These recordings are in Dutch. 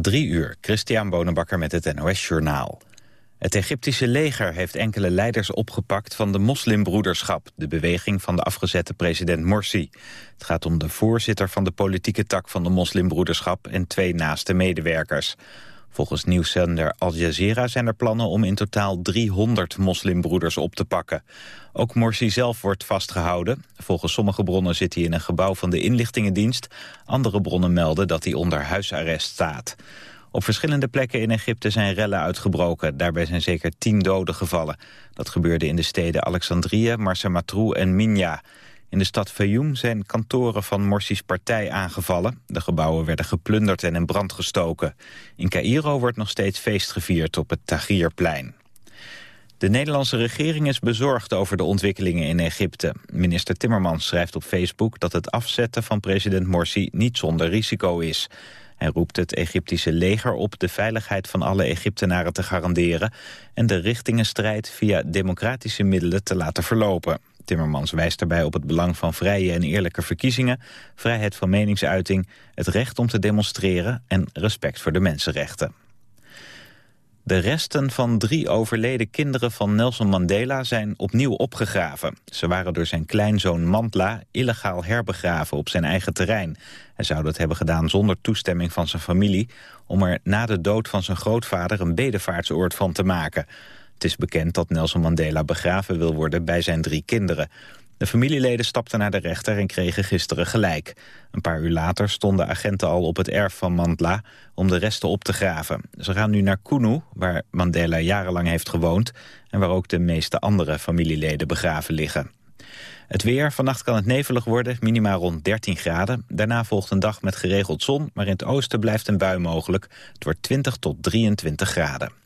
Drie uur, Christian Bonenbakker met het NOS Journaal. Het Egyptische leger heeft enkele leiders opgepakt van de moslimbroederschap, de beweging van de afgezette president Morsi. Het gaat om de voorzitter van de politieke tak van de moslimbroederschap en twee naaste medewerkers. Volgens nieuwszender Al Jazeera zijn er plannen om in totaal 300 moslimbroeders op te pakken. Ook Morsi zelf wordt vastgehouden. Volgens sommige bronnen zit hij in een gebouw van de inlichtingendienst. Andere bronnen melden dat hij onder huisarrest staat. Op verschillende plekken in Egypte zijn rellen uitgebroken. Daarbij zijn zeker tien doden gevallen. Dat gebeurde in de steden Alexandrië, Marsamatrou en Minya. In de stad Fayoum zijn kantoren van Morsi's partij aangevallen. De gebouwen werden geplunderd en in brand gestoken. In Cairo wordt nog steeds feest gevierd op het Tahrirplein. De Nederlandse regering is bezorgd over de ontwikkelingen in Egypte. Minister Timmermans schrijft op Facebook dat het afzetten van president Morsi niet zonder risico is. Hij roept het Egyptische leger op de veiligheid van alle Egyptenaren te garanderen... en de richtingenstrijd via democratische middelen te laten verlopen. Timmermans wijst daarbij op het belang van vrije en eerlijke verkiezingen... vrijheid van meningsuiting, het recht om te demonstreren... en respect voor de mensenrechten. De resten van drie overleden kinderen van Nelson Mandela zijn opnieuw opgegraven. Ze waren door zijn kleinzoon Mandla illegaal herbegraven op zijn eigen terrein. Hij zou dat hebben gedaan zonder toestemming van zijn familie... om er na de dood van zijn grootvader een bedevaartsoord van te maken. Het is bekend dat Nelson Mandela begraven wil worden bij zijn drie kinderen. De familieleden stapten naar de rechter en kregen gisteren gelijk. Een paar uur later stonden agenten al op het erf van Mandla om de resten op te graven. Ze gaan nu naar Kunu, waar Mandela jarenlang heeft gewoond... en waar ook de meeste andere familieleden begraven liggen. Het weer, vannacht kan het nevelig worden, minimaal rond 13 graden. Daarna volgt een dag met geregeld zon, maar in het oosten blijft een bui mogelijk. Het wordt 20 tot 23 graden.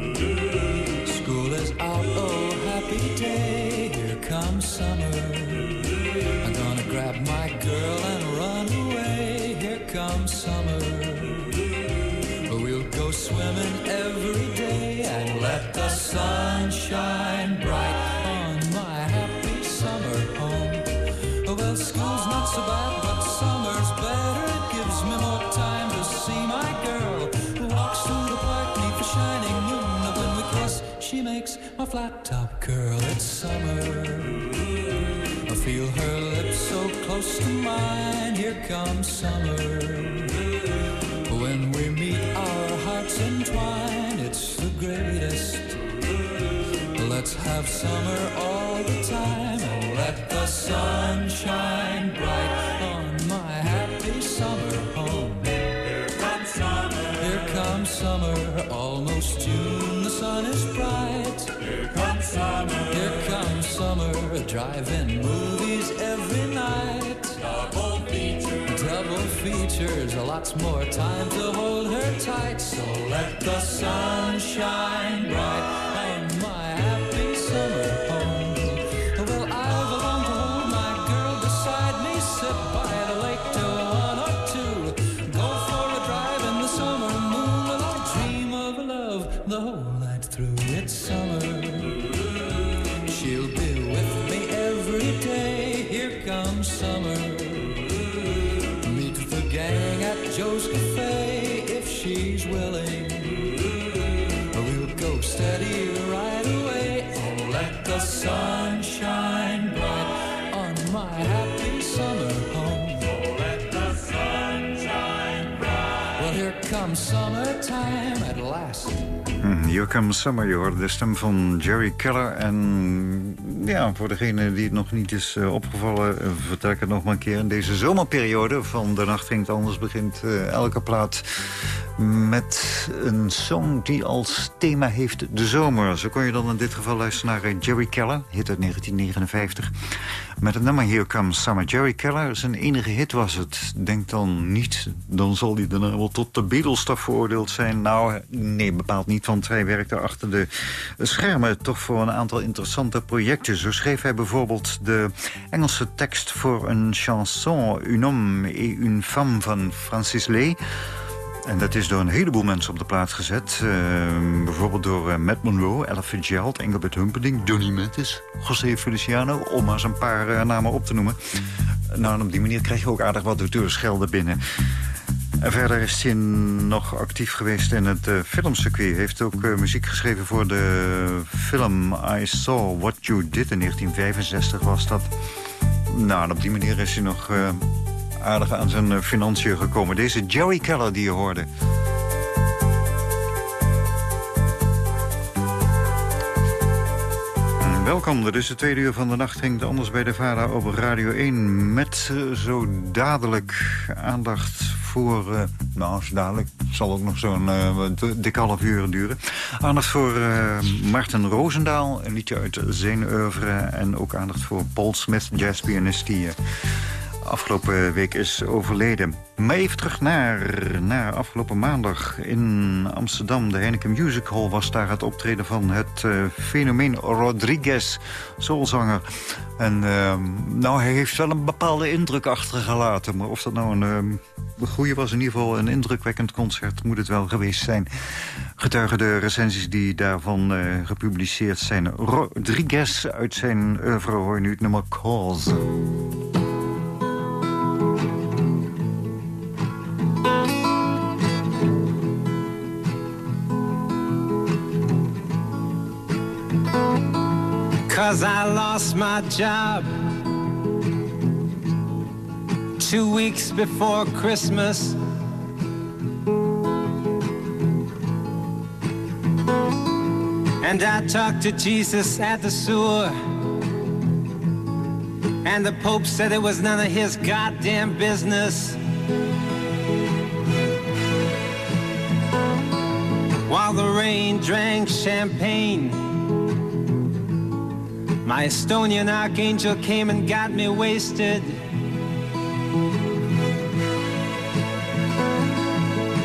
But summer's better. It gives me more time to see my girl who walks through the park the shining moon. When we kiss, she makes my flat top curl. It's summer. I feel her lips so close to mine. Here comes summer. When we meet, our hearts entwine. It's the greatest. Let's have summer all the time and let the sun shine Drive-in movies every night. Double features. Double features. Lots more time to hold her tight. So let the sun shine bright Comes Summer, je hoorde de stem van Jerry Keller. En ja, voor degene die het nog niet is eh, opgevallen... eh, vertel ik het nog maar een keer. In deze zomerperiode van De Nacht Ging Anders... begint eh, elke plaat met een song die als thema heeft de zomer. Zo kon je dan in dit geval luisteren naar eh, Jerry Keller, hit uit 1959. Met het nummer Here Comes Summer. Jerry Keller, zijn enige hit was het. Denk dan niet, dan zal hij daarna wel tot de Beatles veroordeeld zijn. Nou, nee, bepaald niet, want hij werkte achter de schermen... toch voor een aantal interessante projecten. Zo schreef hij bijvoorbeeld de Engelse tekst voor een chanson... Un homme et une femme van Francis Lee... En dat is door een heleboel mensen op de plaats gezet. Uh, bijvoorbeeld door uh, Matt Monroe, Ella Fitzgerald, Engelbert Humperdinck... Donny Mathis, José Feliciano, om maar eens een paar uh, namen op te noemen. Nou, en op die manier krijg je ook aardig wat deurschelden binnen. En verder is hij nog actief geweest in het uh, filmcircuit. Hij heeft ook muziek geschreven voor de film I Saw What You Did. In 1965 was dat. Nou, en op die manier is hij nog aardig aan zijn financiën gekomen. Deze Jerry Keller die je hoorde. Welkom, dit is de tweede uur van de nacht. Ging anders bij de VARA op Radio 1... met zo dadelijk aandacht voor... Uh, nou, dadelijk zal ook nog zo'n uh, dik half uur duren. Aandacht voor Martin Roosendaal, een liedje uit zijn en ook aandacht voor Paul Smith, jazzpianist... die afgelopen week is overleden. Maar even terug naar, naar afgelopen maandag in Amsterdam. De Heineken Music Hall was daar het optreden van het uh, fenomeen Rodriguez, soulzanger. En uh, nou, hij heeft wel een bepaalde indruk achtergelaten. Maar of dat nou een, een goede was, in ieder geval een indrukwekkend concert... moet het wel geweest zijn. Getuigen de recensies die daarvan uh, gepubliceerd zijn. Rodriguez uit zijn oeuvre hoor nu het nummer Cause. Cause I lost my job two weeks before Christmas. And I talked to Jesus at the sewer. And the Pope said it was none of his goddamn business. While the rain drank champagne. My Estonian archangel came and got me wasted.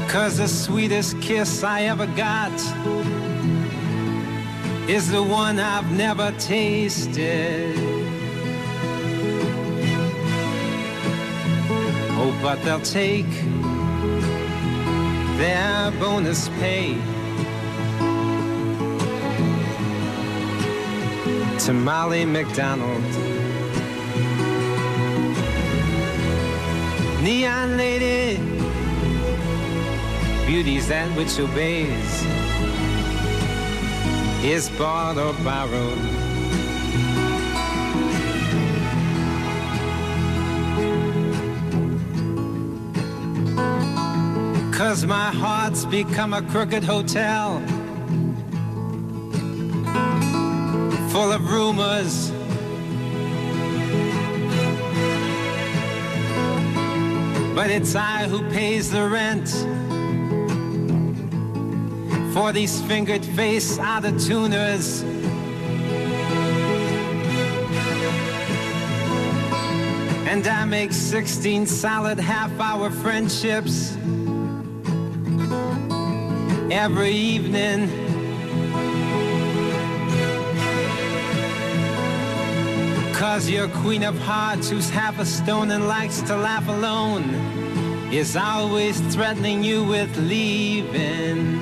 Cause the sweetest kiss I ever got is the one I've never tasted. Oh, but they'll take their bonus pay. To Molly McDonald. Neon lady, beauty's that which obeys, is bought or borrowed. Cause my heart's become a crooked hotel. Full of rumors. But it's I who pays the rent for these fingered face out of tuners. And I make 16 solid half hour friendships every evening. Cause your queen of hearts, who's half a stone and likes to laugh alone, is always threatening you with leaving.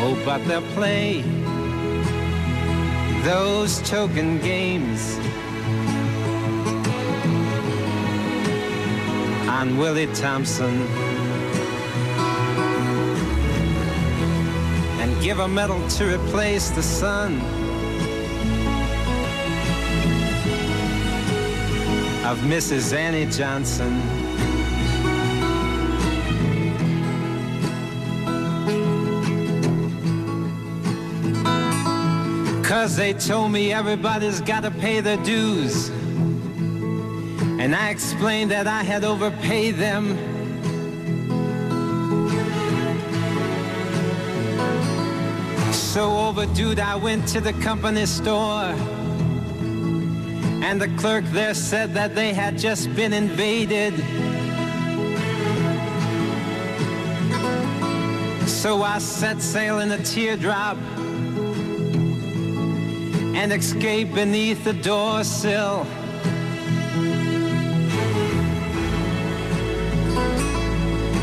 Oh, but they'll play those token games on Willie Thompson. And give a medal to replace the sun. of Mrs. Annie Johnson. Cause they told me everybody's gotta pay their dues. And I explained that I had overpaid them. So overdue, I went to the company store. And the clerk there said that they had just been invaded. So I set sail in a teardrop and escaped beneath the door sill.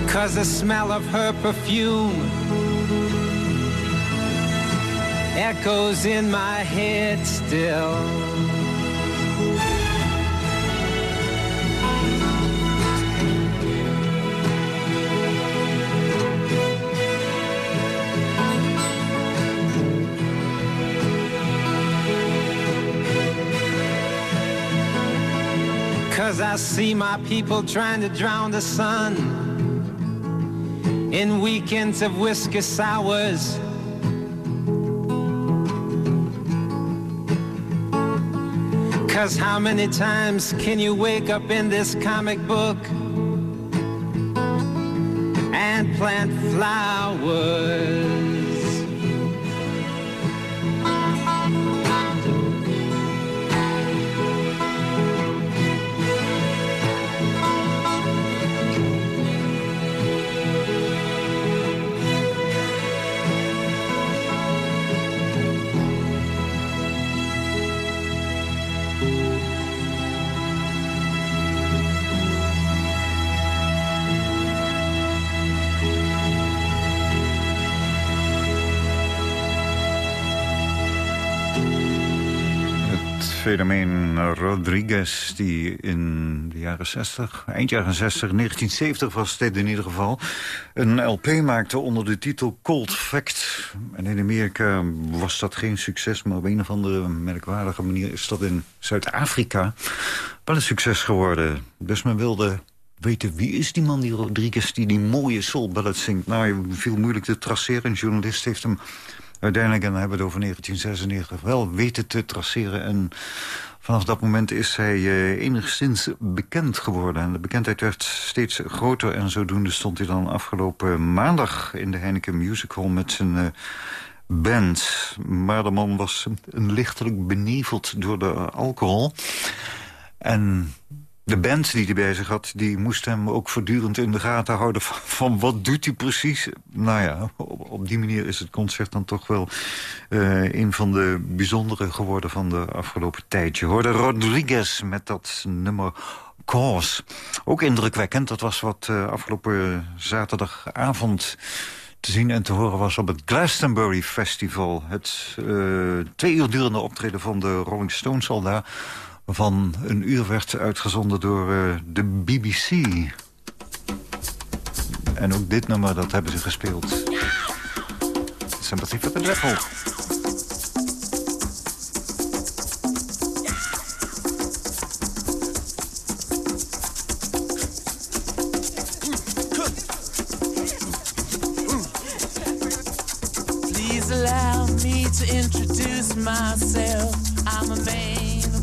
Cause the smell of her perfume echoes in my head still. Cause I see my people trying to drown the sun in weekends of whiskey sours. Cause how many times can you wake up in this comic book and plant flowers? Fenomeen Rodriguez... die in de jaren 60, eind jaren 60, 1970 was dit in ieder geval... een LP maakte onder de titel Cold Fact. En in Amerika was dat geen succes... maar op een of andere merkwaardige manier is dat in Zuid-Afrika... wel een succes geworden. Dus men wilde weten wie is die man, die Rodriguez... die die mooie soul ballads zingt. Nou, viel moeilijk te traceren. Een journalist heeft hem uiteindelijk, en dan hebben we het over 1996, wel weten te traceren. En vanaf dat moment is hij uh, enigszins bekend geworden. En de bekendheid werd steeds groter en zodoende stond hij dan afgelopen maandag in de Heineken Music Hall met zijn... Uh, band. Maar de man was lichtelijk beneveld door de alcohol. En de band die hij zich had, die moest hem ook voortdurend in de gaten houden... van, wat doet hij precies. Nou ja, op, die manier is het concert dan toch wel uh, een van de bijzondere geworden van de afgelopen tijd. Je hoorde Rodriguez met dat nummer Cause. Ook indrukwekkend, dat was wat uh, afgelopen zaterdagavond te zien en te horen was op het Glastonbury Festival. Het uh, twee uur durende optreden van de Rolling Stones al daar van een uur werd uitgezonden door uh, de BBC. En ook dit nummer, dat hebben ze gespeeld. Sympathy for the Devil. Please allow me to introduce myself. I'm a man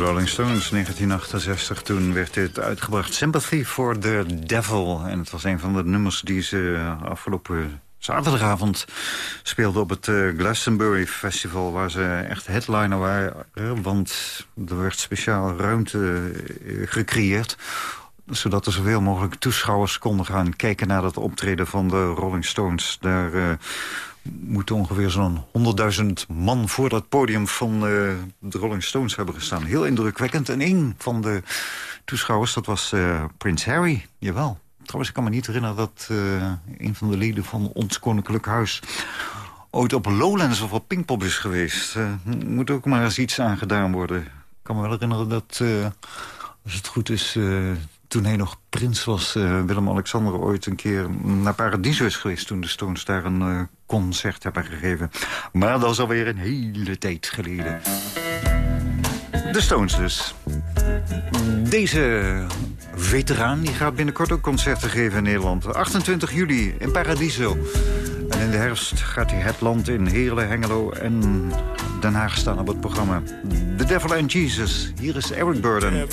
Rolling Stones, 1968. Toen werd dit uitgebracht. Sympathy for the Devil. En het was een van de nummers die ze afgelopen zaterdagavond speelden op het eh, Glastonbury Festival... waar ze echt headliner waren. want er werd speciaal ruimte eh, gecreëerd zodat er zoveel mogelijk toeschouwers konden gaan kijken naar dat optreden van de Rolling Stones. Daar eh, moeten ongeveer zo'n 100.000 man voor dat podium van eh, de Rolling Stones hebben gestaan. Heel indrukwekkend. En een van de toeschouwers, dat was eh, Prins Harry. Jawel. Trouwens, ik kan me niet herinneren dat eh, een van de leden van ons Koninklijk Huis ooit op Lowlands of op Pinkpop is geweest. Moet ook maar eens iets aan gedaan worden. Ik kan me wel herinneren dat, als het goed is... toen hij nog prins was, eh, Willem-Alexander ooit een keer naar Paradiso is geweest... toen de Stones daar een eh, concert hebben gegeven. Maar dat is alweer een hele tijd geleden. De Stones dus. Deze veteraan die gaat binnenkort ook concerten geven in Nederland. 28 juli in Paradiso. En in de herfst gaat hij het land in Heerlen, Hengelo en Den Haag staan op het programma. The Devil and Jesus. Hier is Eric Burden.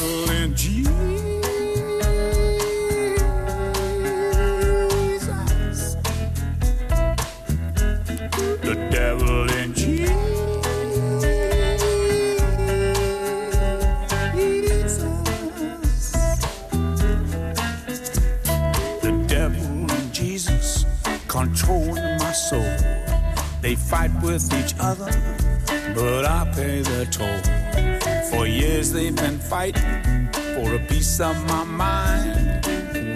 Controlling my soul. They fight with each other, but I pay the toll. For years they've been fighting for a piece of my mind.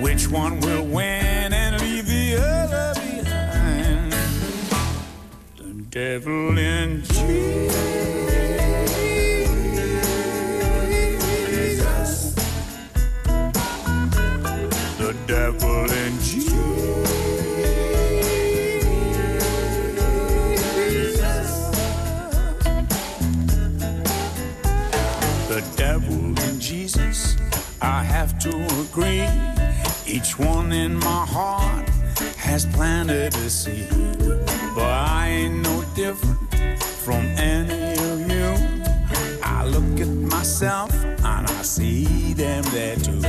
Which one will win and leave the other behind? The devil in Jesus. The devil in Jesus. Have to agree. Each one in my heart has planted a seed. But I ain't no different from any of you. I look at myself and I see them there too.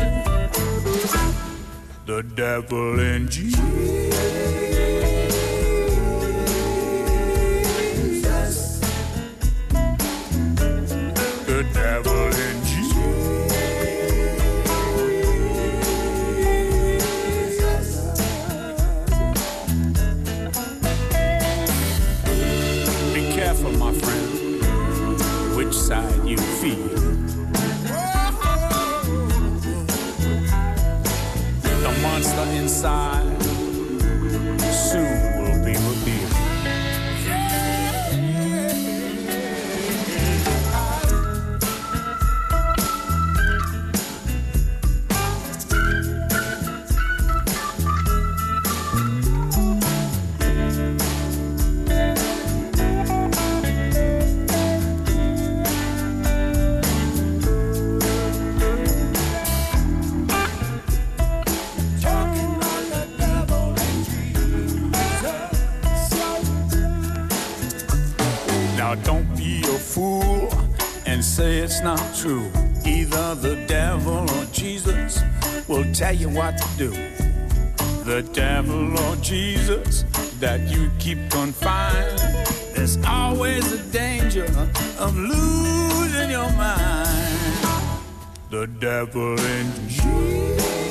The devil in Jesus. It's not true. Either the devil or Jesus will tell you what to do. The devil or Jesus that you keep confined. There's always a danger of losing your mind. The devil in Jesus.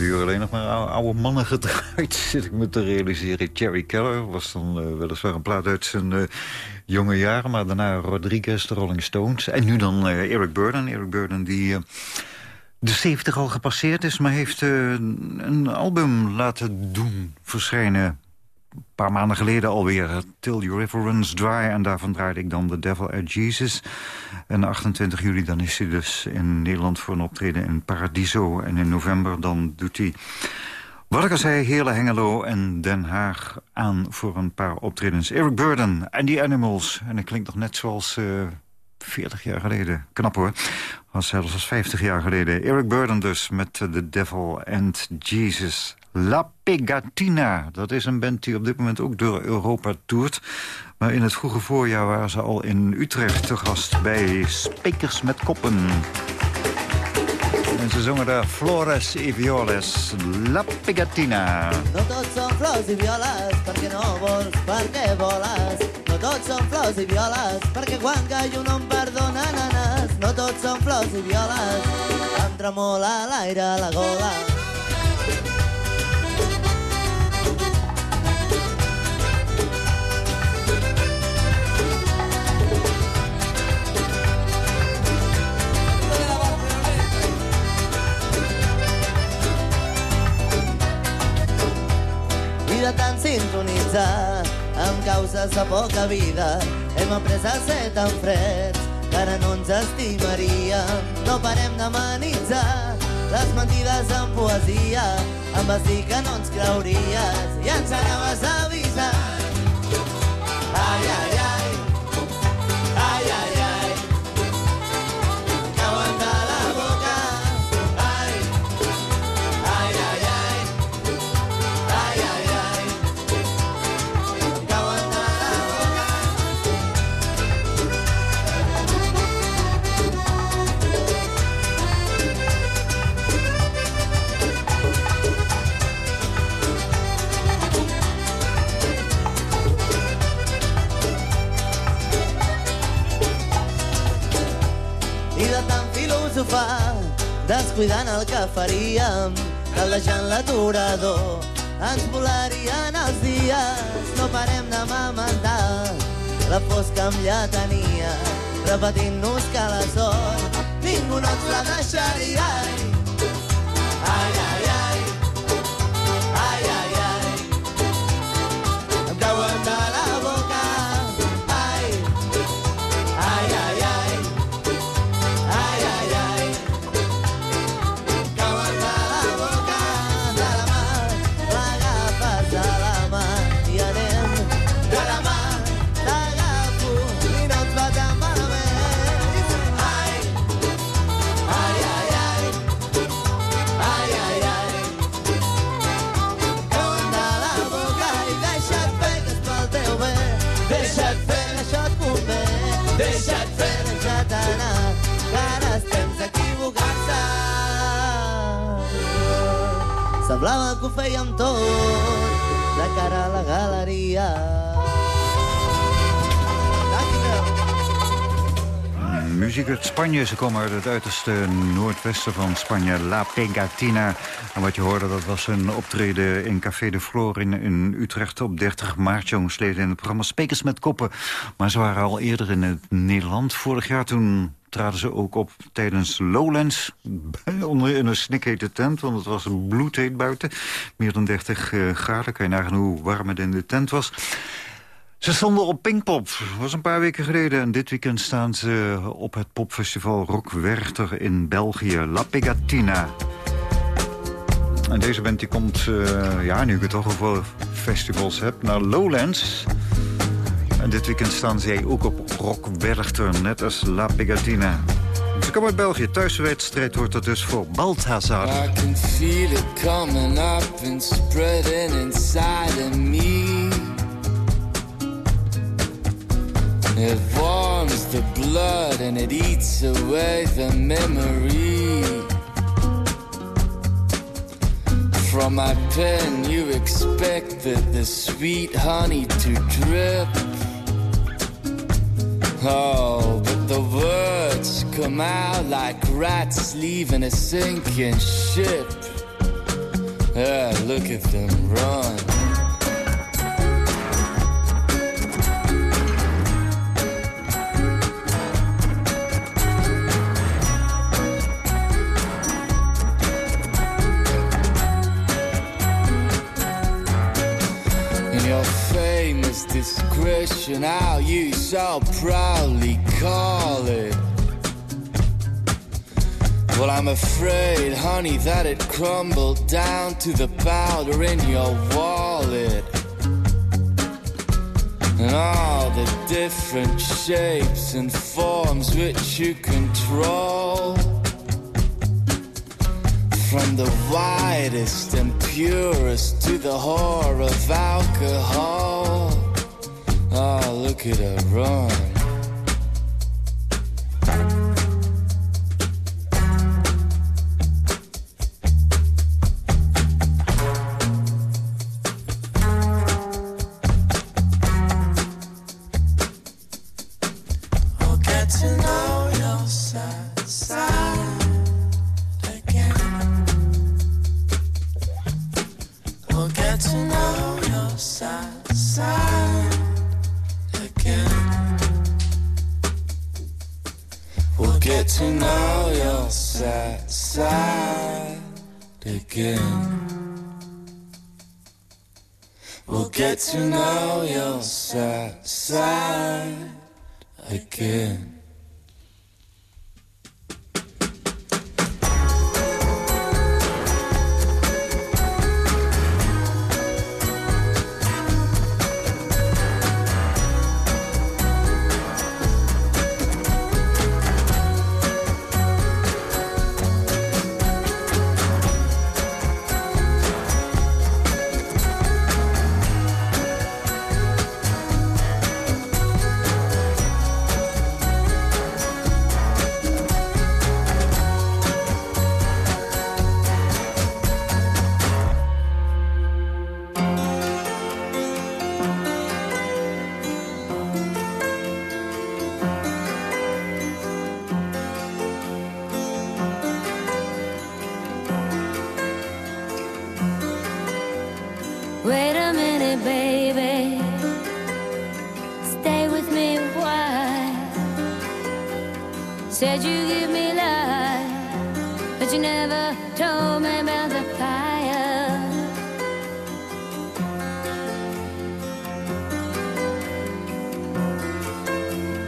Uur alleen nog maar ou- oude mannen gedraaid, zit ik me te realiseren. Jerry Keller was dan eh, weliswaar een plaat uit zijn eh, jonge jaren... maar daarna Rodriguez, de Rolling Stones. En nu dan eh, Eric Burden. Eric Burden die... de 70 al gepasseerd is, maar heeft een album laten doen verschijnen. Paar maanden geleden alweer, eh, Till Your River Runs Dry. En daarvan draaide ik dan The Devil at Jesus. En 28 juli dan is hij dus in Nederland voor een optreden in Paradiso. En in november dan doet hij, wat ik al zei, Heerlen Hengelo en Den Haag aan voor een paar optredens. Eric Burden en The Animals. En dat klinkt nog net zoals... eh, 40 jaar geleden. Knap hoor. Was zelfs als 50 jaar geleden. Eric Burden dus met eh, The Devil and Jesus. La Pegatina. Dat is een band die op dit moment ook door Europa toert. Maar in het vroege voorjaar waren ze al in Utrecht te gast... bij Spekers met Koppen. En ze zongen daar Flores y Violes. La Pegatina. No tots són flors i violes, perquè no vols, perquè voles. No tots són flors i violes, perquè quan callo no em perdona. No tots són flors i violes, em tremola l'aire la gola. I de tant sintonitzar amb causes de poca vida hem après a ser tan freds que ara no ens estimaríem. No parem d'amenitzar les mentides en poesia em vas dir que no ens creuries i ens anaves a avisar. Ai, ai, ai, ai, ai, descuidant el que faríem, caldejant l'aturador, ens volarien els dies, no parem de mamentar, la fosca amb lletania, repetint-nos que la sort ningú no ens la deixaria. Ho fèiem tot, de cara a la. Muziek uit Spanje. Ze komen uit het uiterste noordwesten van Spanje. La Pegatina. En wat je hoorde, dat was een optreden in Café de Flor in, in Utrecht op 30 maart. Jongsleden in het programma Spekers met Koppen. Maar ze waren al eerder in het Nederland. Vorig jaar toen traden ze ook op tijdens Lowlands. Onder in een snikhete tent, want het was bloedheet buiten. Meer dan 30 eh, graden. Kan je nagaan hoe warm het in de tent was. Ze stonden op Pinkpop, was een paar weken geleden. En dit weekend staan ze op het popfestival Rock Werchter in België. La Pegatina. En deze band komt, eh, ja, nu ik het toch over festivals heb, naar Lowlands. En dit weekend staan zij ook op Rock Werchter, net als La Pegatina. Ze komen uit België. Thuiswedstrijd wordt er dus voor Balthazar. I can feel it coming up and spreading inside me. It warms the blood and it eats away the memory. From my pen, you expected the sweet honey to drip. Oh, but the words come out like rats leaving a sinking ship. Yeah, look at them run. Famous discretion, how you so proudly call it. Well, I'm afraid, honey, that it crumbled down to the powder in your wallet. And all the different shapes and forms which you control. From the widest and purest to the horror of alcohol. Oh, look at her run.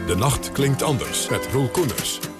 De nacht klinkt anders met Roel Koeners.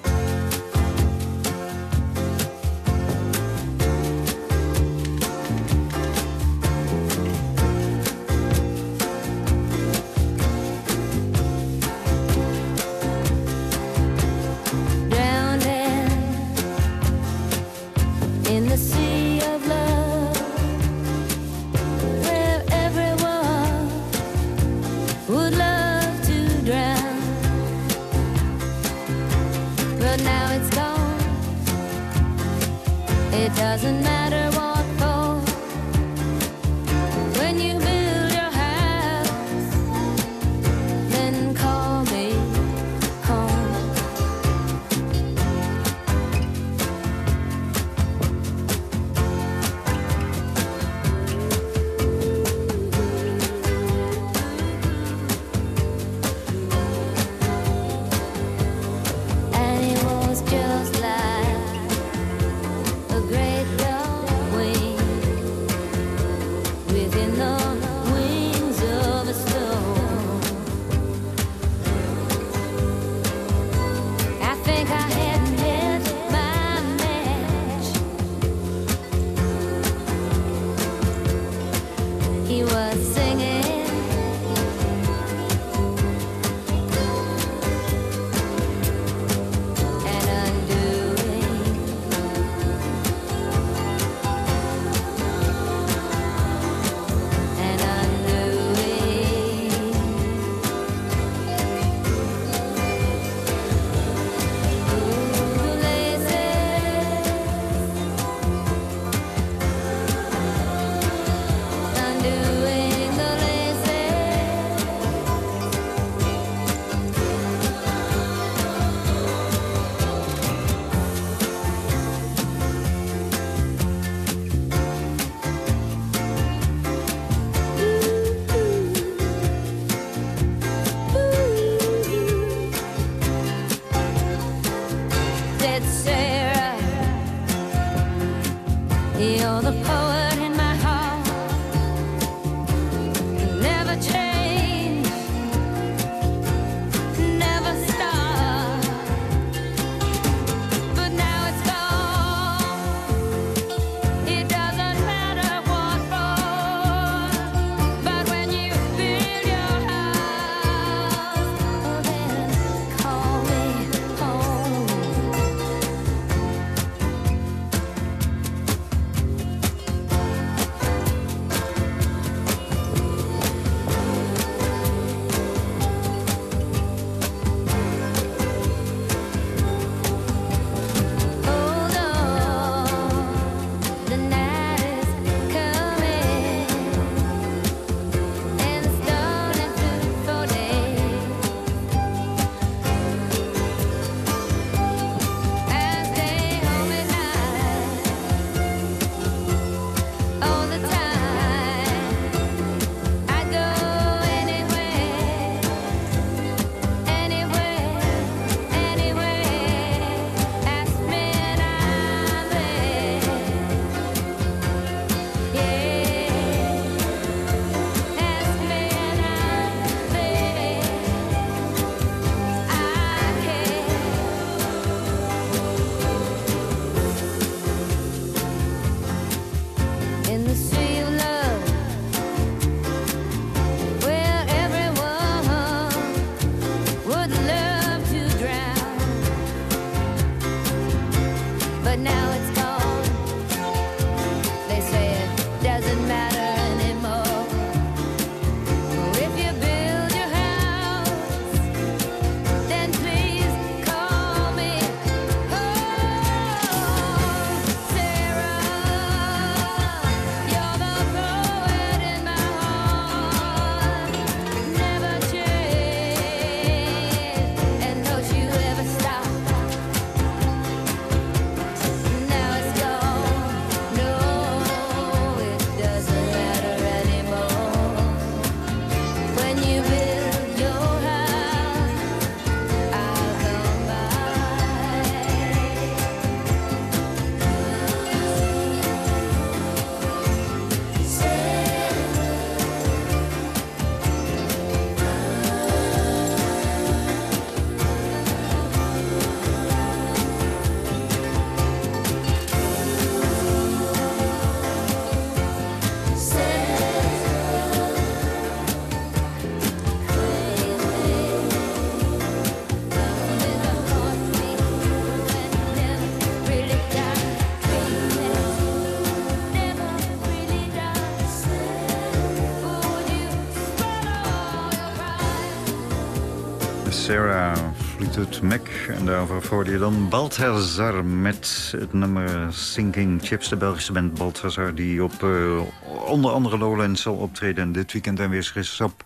Sarah Fleetwood Mac. En daarover hoorde je dan Balthazar met het nummer Sinking Chips. De Belgische band Balthazar die op eh, onder andere Lowlands zal optreden. En dit weekend aanwezig is op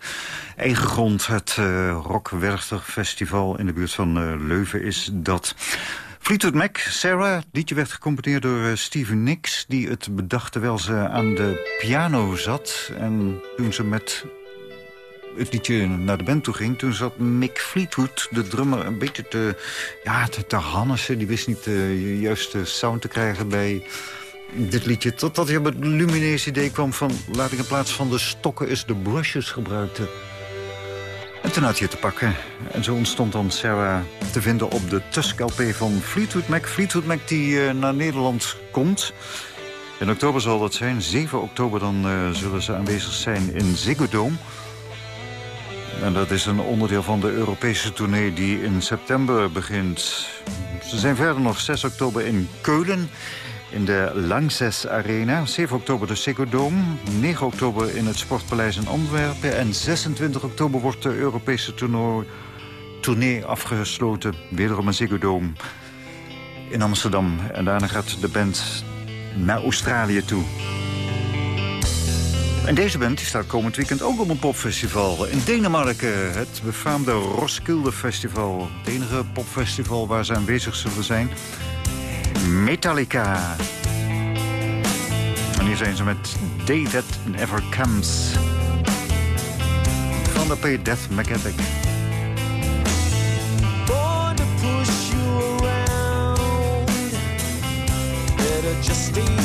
eigen grond. Het uh, Rock Werchter Festival in de buurt van eh, Leuven is dat. Fleetwood Mac, Sarah. Liedje werd gecomponeerd door eh, Steven Nicks... die het bedacht terwijl ze aan de piano zat. En toen ze met het liedje naar de band toe ging... toen zat Mick Fleetwood, de drummer, een beetje te, ja, te, te. Die wist niet de juiste sound te krijgen bij dit liedje. Totdat hij op het lumineus idee kwam van... laat ik in plaats van de stokken eens de brushes gebruikten. En toen had hij het te pakken. En zo ontstond dan Sarah te vinden op de Tusk LP van Fleetwood Mac. Fleetwood Mac die eh, naar Nederland komt... In oktober zal dat zijn. 7 oktober dan eh, zullen ze aanwezig zijn in Ziggo Dome. En dat is een onderdeel van de Europese tournee die in september begint. Ze zijn verder nog 6 oktober in Keulen in de Langses Arena. 7 oktober de Dome. 9 oktober in het Sportpaleis in Antwerpen. En 26 oktober wordt de Europese tournee afgesloten. Wederom een Dome in Amsterdam. En daarna gaat de band naar Australië toe. En deze band staat komend weekend ook op een popfestival in Denemarken. Het befaamde Roskilde Festival. Het enige popfestival waar ze aanwezig zullen zijn. Metallica. En hier zijn ze met Day That Never Comes. Van de P. Death Magnetic. born push you. Better just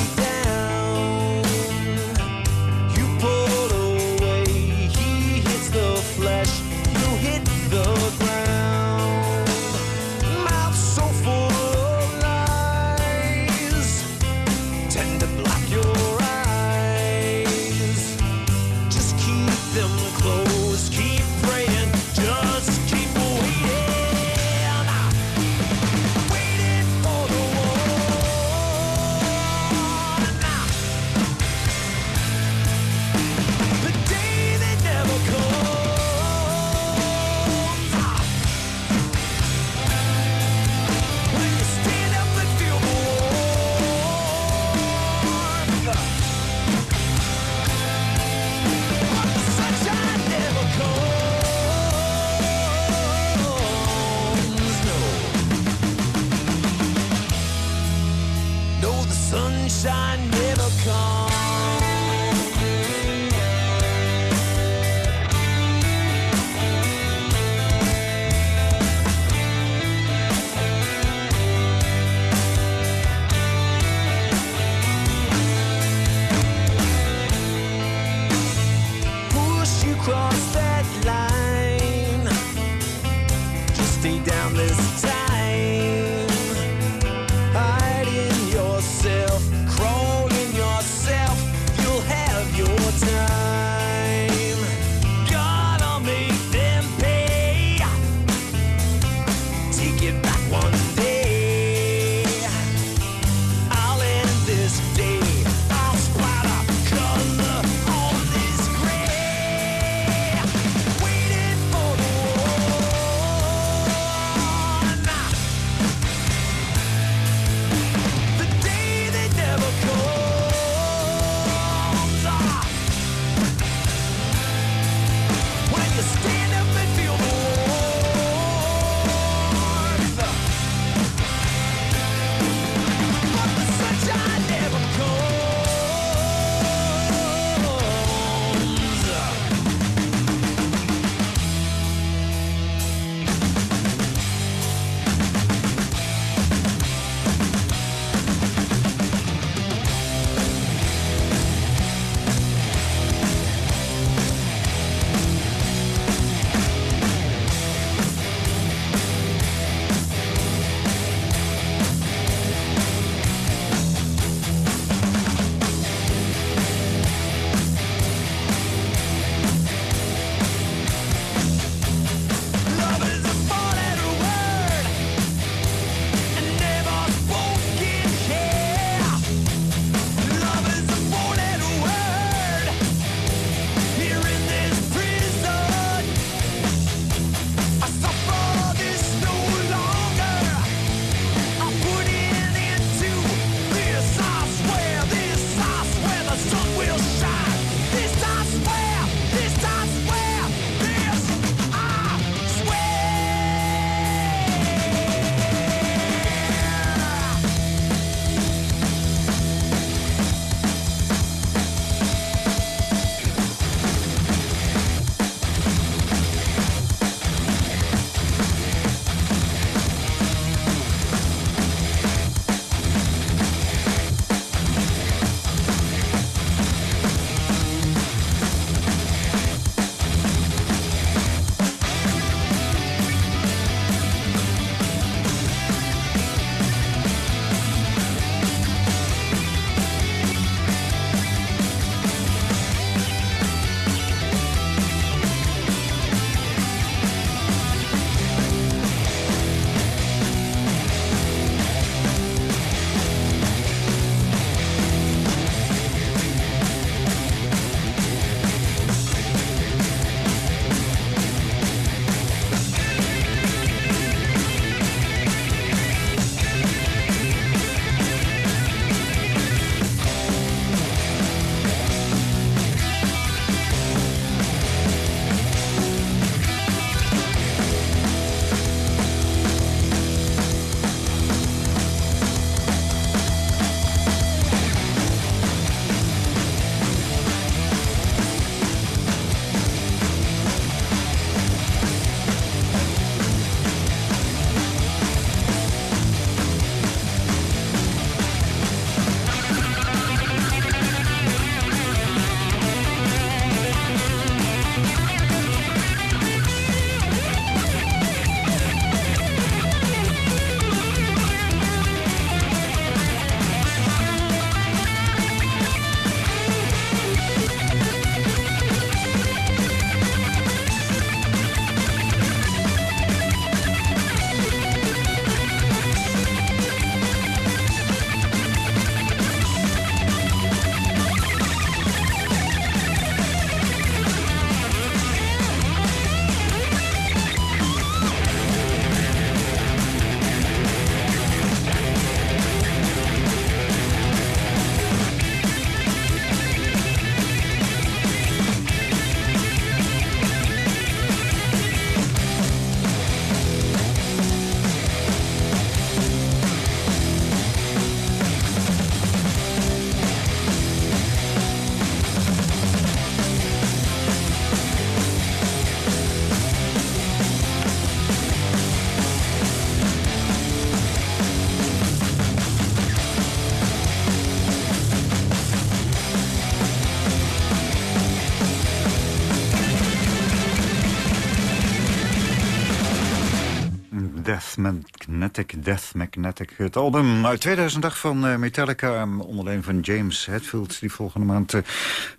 Magnetic, Death Magnetic. Het album uit 2008 van eh, Metallica, onder leiding van James Hetfield... die volgende maand uh,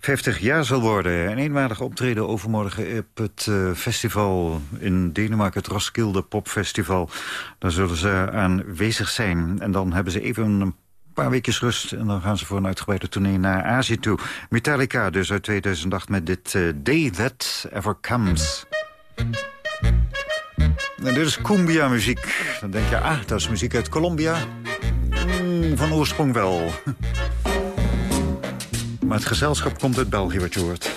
50 jaar zal worden. Een eenmalig optreden overmorgen op het uh, festival in Denemarken... het Roskilde Popfestival. Daar zullen ze aanwezig zijn. En dan hebben ze even een paar weken rust en dan gaan ze voor een uitgebreide tournee naar Azië toe. Metallica dus uit 2008 met dit uh, Day That Ever Comes. Dit is cumbia muziek. Dan denk je, ah, dat is muziek uit Colombia. Mm, van oorsprong wel. Maar het gezelschap komt uit België, wat je hoort.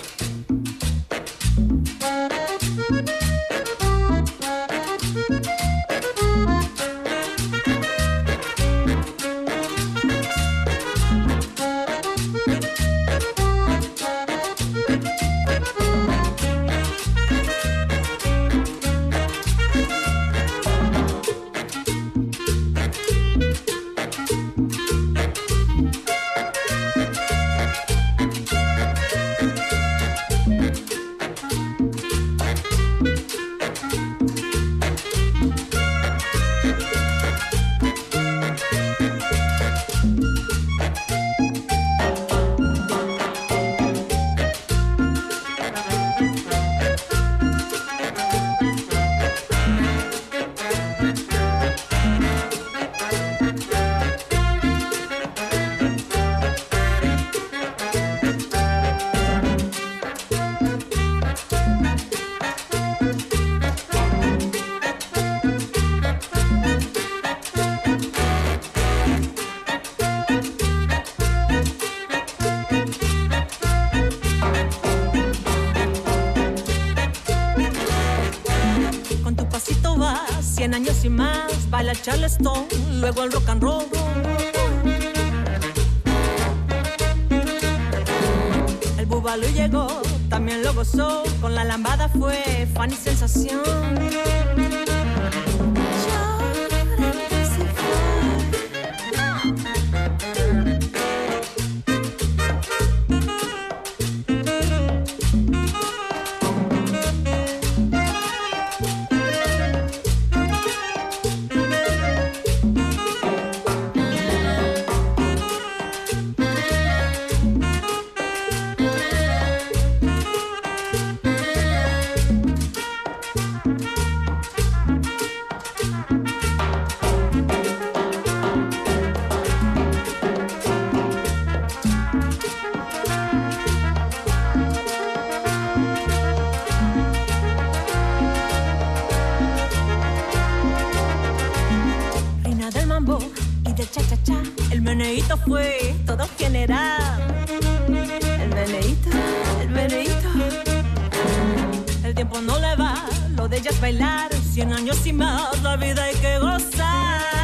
El charleston, luego el rock and roll. El búbalo llegó, también lo gozó, con la lambada fue fan y sensación. meneíto fue todo general. El meneíto, el meneíto. El tiempo no le va, lo de ella es bailar. Cien años y más, la vida hay que gozar.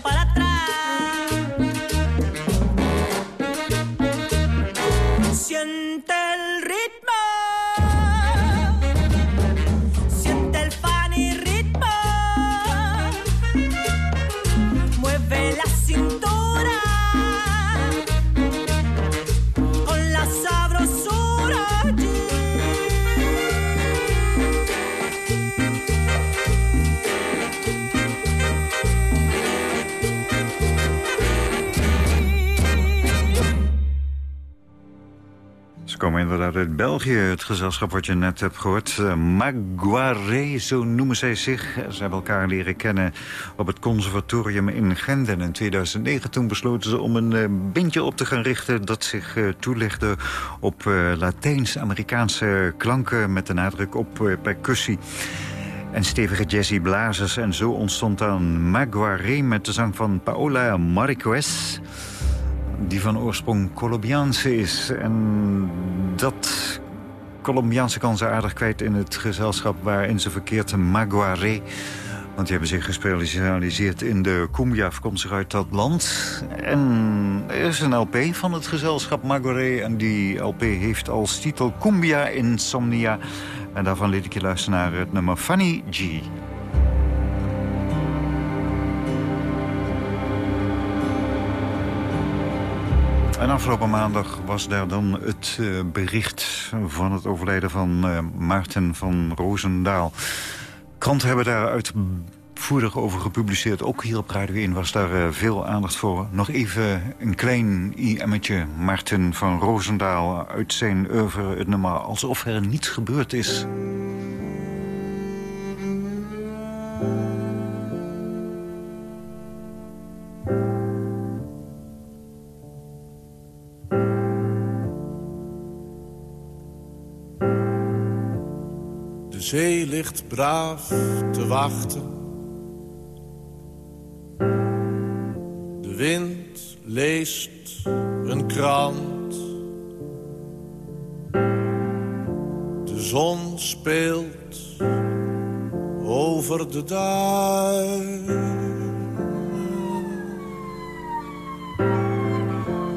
Para uit België. Het gezelschap wat je net hebt gehoord. Uh, Maguare, zo noemen zij zich. Ze hebben elkaar leren kennen op het conservatorium in Gent. En in 2009 toen besloten ze om een uh, bandje op te gaan richten... dat zich toelegde op Latijns-Amerikaanse klanken... met de nadruk op percussie en stevige jazzy blazers. En zo ontstond dan Maguare met de zang van Paola Mariquez die van oorsprong Colombiaanse is. En dat Colombiaanse kan ze aardig kwijt in het gezelschap waarin ze verkeert, Maguare. Want die hebben zich gespecialiseerd in de cumbia, afkomstig uit dat land. En er is een LP van het gezelschap Magoré. En die LP heeft als titel Cumbia Insomnia. En daarvan liet ik je luisteren naar het nummer Funny G. En afgelopen maandag was daar dan het uh, bericht van het overlijden van uh, Maarten van Roosendaal. Kranten hebben daar uitvoerig over gepubliceerd. Ook hier op Radio 1 was daar uh, veel aandacht voor. Nog even een klein IM'tje. Maarten van Roosendaal uit zijn oeuvre het nummer Alsof er niets gebeurd is. Braaf te wachten. De wind leest een krant. De zon speelt over de duin.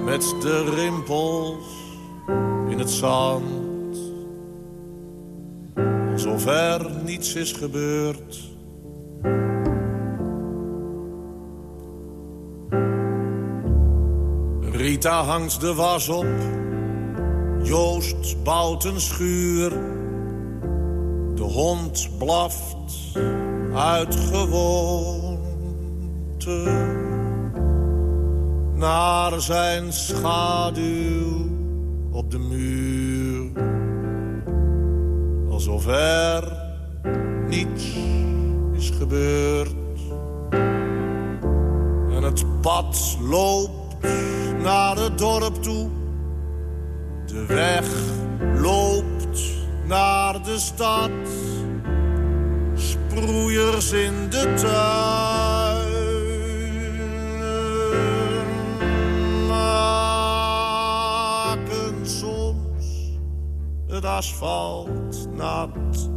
Met de rimpels in het zand alsof er niets is gebeurd. Rita hangt de was op, Joost bouwt een schuur. De hond blaft uit gewoonte naar zijn schaduw op de muur alsof er niets is gebeurd. En het pad loopt naar het dorp toe. De weg loopt naar de stad. Sproeiers in de tuin. Het asfalt nat.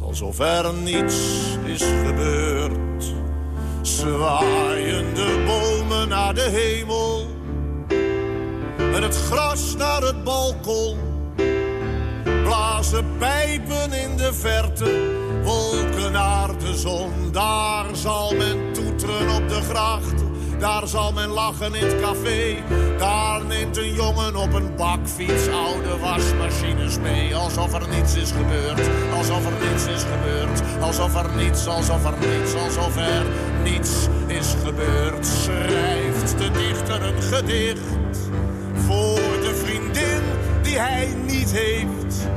Alsof er niets is gebeurd. Zwaaien de bomen naar de hemel. En het gras naar het balkon. Blazen pijpen in de verte. Wolken naar de zon. Daar zal men toeteren op de gracht. Daar zal men lachen in het café. Daar neemt een jongen op een bakfiets oude wasmachines mee. Alsof er niets is gebeurd, alsof er niets is gebeurd. Alsof er niets, alsof er niets, alsof er niets is gebeurd. Schrijft de dichter een gedicht voor de vriendin die hij niet heeft.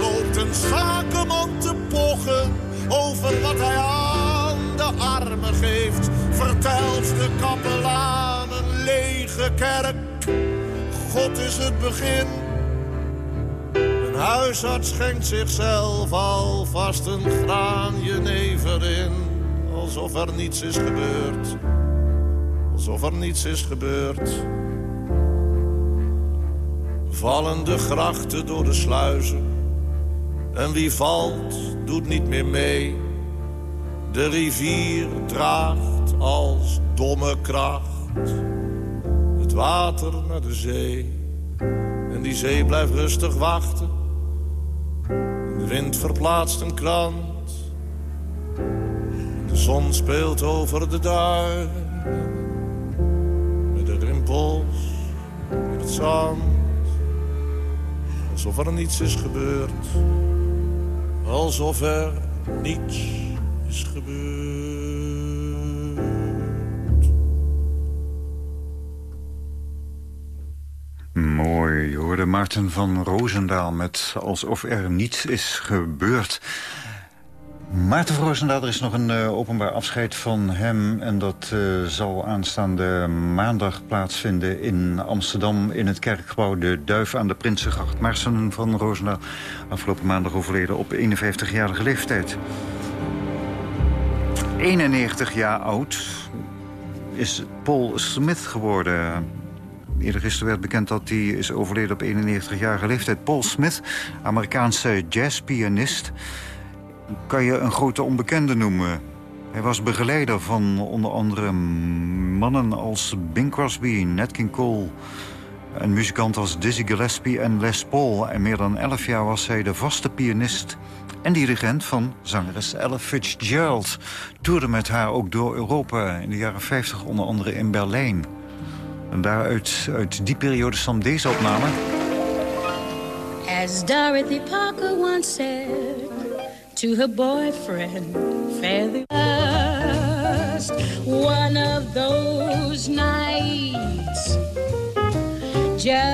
Loopt een zakenman te pochen over wat hij aan de armen geeft. Vertelt de kapelaan een lege kerk. God is het begin. Een huisarts schenkt zichzelf alvast een graan jenever in. Alsof er niets is gebeurd. Alsof er niets is gebeurd. Vallen de grachten door de sluizen. En wie valt, doet niet meer mee. De rivier draagt als domme kracht het water naar de zee. En die zee blijft rustig wachten. De wind verplaatst een krant. De zon speelt over de duin. Met de rimpels in het zand. Alsof er niets is gebeurd. Alsof er niets is gebeurd. Maarten van Roosendaal met Alsof er niets is gebeurd. Maarten van Roosendaal, er is nog een uh, openbaar afscheid van hem... en dat uh, zal aanstaande maandag plaatsvinden in Amsterdam... in het kerkgebouw De Duif aan de Prinsengracht. Maarten van Roosendaal, afgelopen maandag overleden op 51-jarige leeftijd. 91 jaar oud is Paul Smith geworden. Eerder gisteren werd bekend dat hij is overleden op 91-jarige leeftijd. Paul Smith, Amerikaanse jazzpianist. kan je een grote onbekende noemen. Hij was begeleider van onder andere mannen als Bing Crosby, Nat King Cole... een muzikant als Dizzy Gillespie en Les Paul. En meer dan elf jaar was hij de vaste pianist en dirigent van zangeres Ella Fitzgerald. Toerde met haar ook door Europa in de jaren 50, onder andere in Berlijn. En daaruit uit die periode stamt deze opname... As Dorothy Parker once said to her boyfriend, fairly just one of those nights, just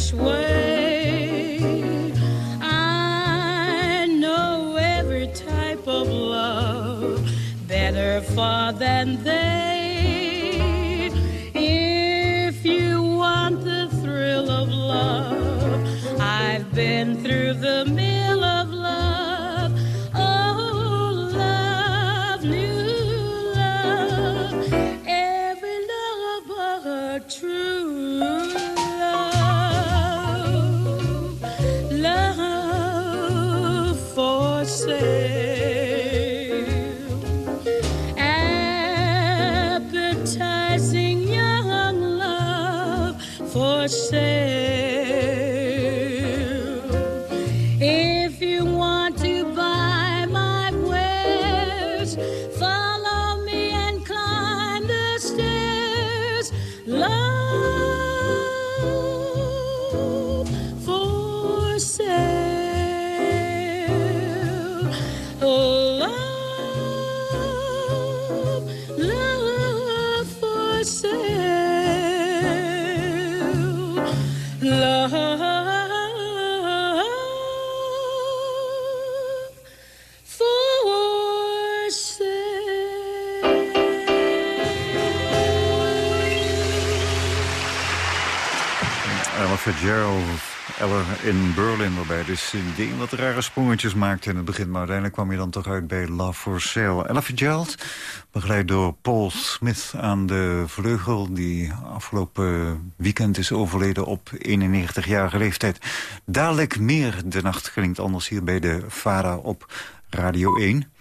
childish way. I know every type of love better far than they. If you want the thrill of love, I've been through the Fitzgerald, Ella in Berlin, waarbij dus die wat rare sprongetjes maakte in het begin. Maar uiteindelijk kwam je dan toch uit bij Love for Sale. Ella Fitzgerald, begeleid door Paul Smith aan de vleugel... die afgelopen weekend is overleden op 91-jarige leeftijd. Dadelijk meer, de nacht klinkt anders hier bij de VARA op Radio 1...